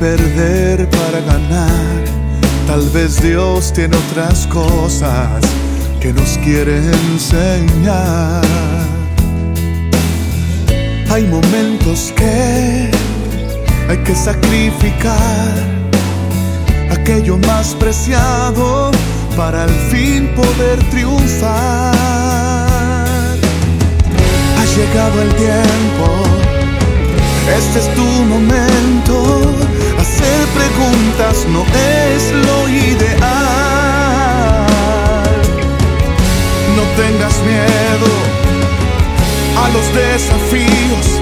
perder para ganar. Tal vez Dios tiene otras cosas que nos quiere enseñar. Hay momentos que hay que sacrificar aquello más preciado para al fin poder triunfar. Ha llegado el tiempo, este es tu momento. Tengas miedo a los desafíos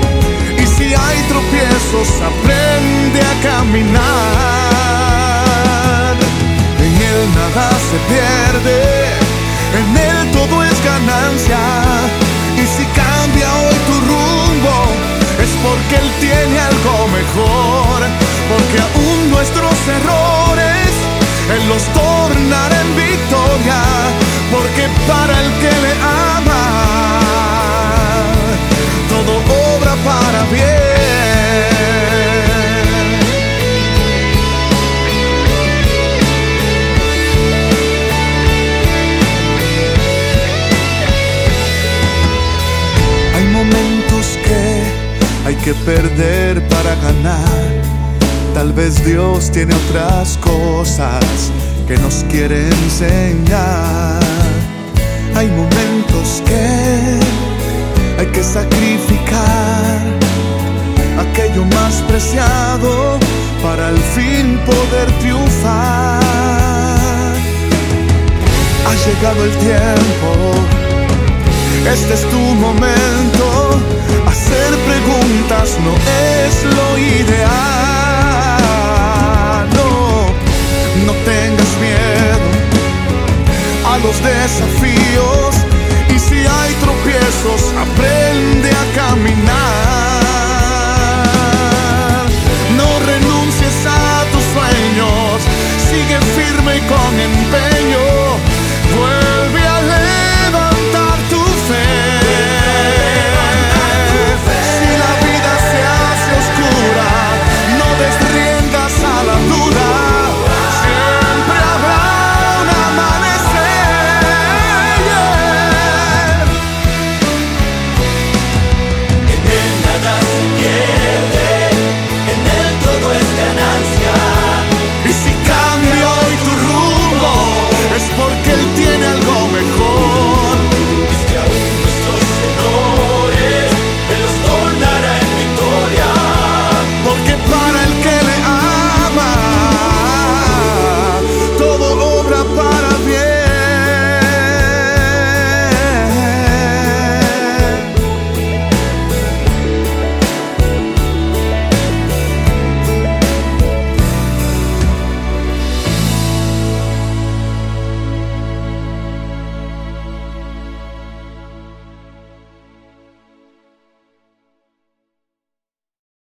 y si hay tropiezos aprende a caminar. En él nada se pierde, en él todo es ganancia. Y si cambia hoy tu rumbo, es porque él tiene algo mejor, porque aún nuestros errores él los tornará en victoria, que perder para ganar. Tal vez Dios tiene otras cosas que nos quiere enseñar. Hay momentos que hay que sacrificar aquello más preciado para al fin poder triunfar. Ha llegado el tiempo, este es tu momento. desafíos y si hay tropiezos, aprende a caminar.